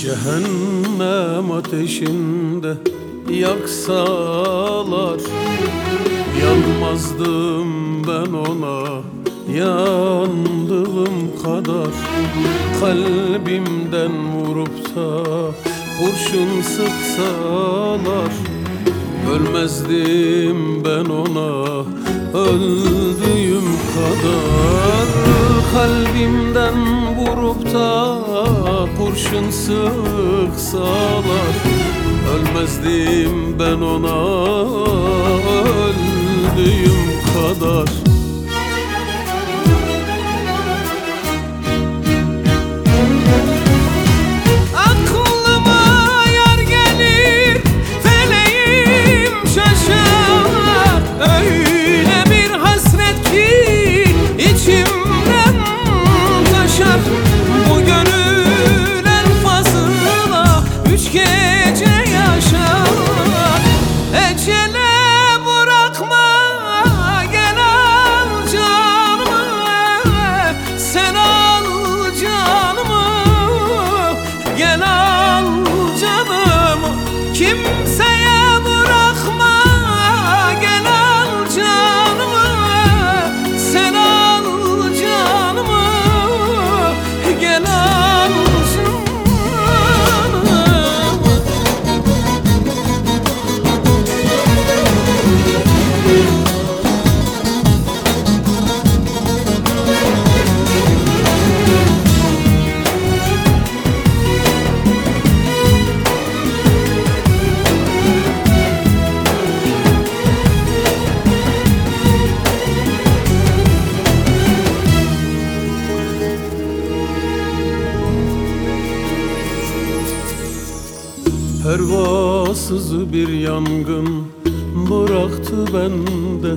Cehennem ateşinde yaksalar. Yanmazdım ben ona yandığım kadar. Kalbimden vurup da kurşun sıksalar. Ölmezdim ben ona öldüğüm kadar. Kalbimden vurup da kurşun sıksalar Ölmezdim ben ona. Öldüğüm kadar gece Pervasız bir yangın bıraktı bende.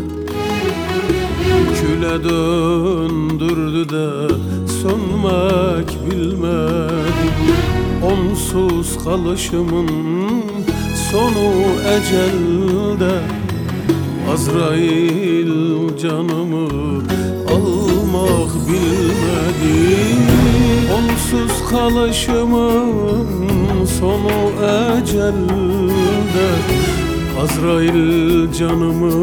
Küle döndürdü de sönmek bilmedi Onsuz kalışımın sonu ecelde. Azrail canımı almak bilmedi Onsuz kalışımın sonu ecelde. Azrail canımı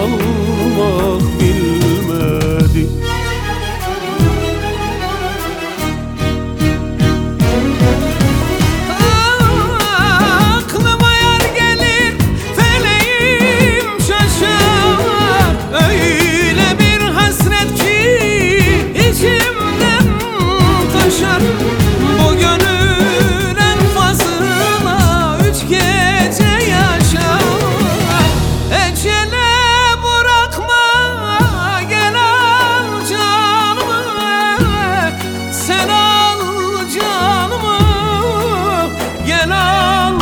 almak bilmedi Gel al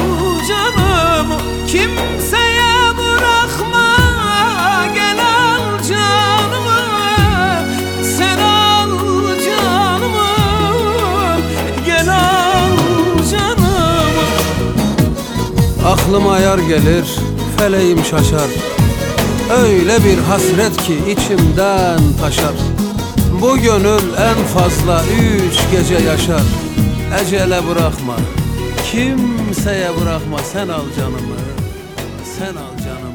Kimseye bırakma. Gel al canımı Sen al canımı. Gel al Aklıma yar gelir Feleğim şaşar. Öyle bir hasret ki içimden taşar. Bu gönül en fazla üç gece yaşar. Ecele bırakma Kimseye bırakma sen al canımı Sen al canımı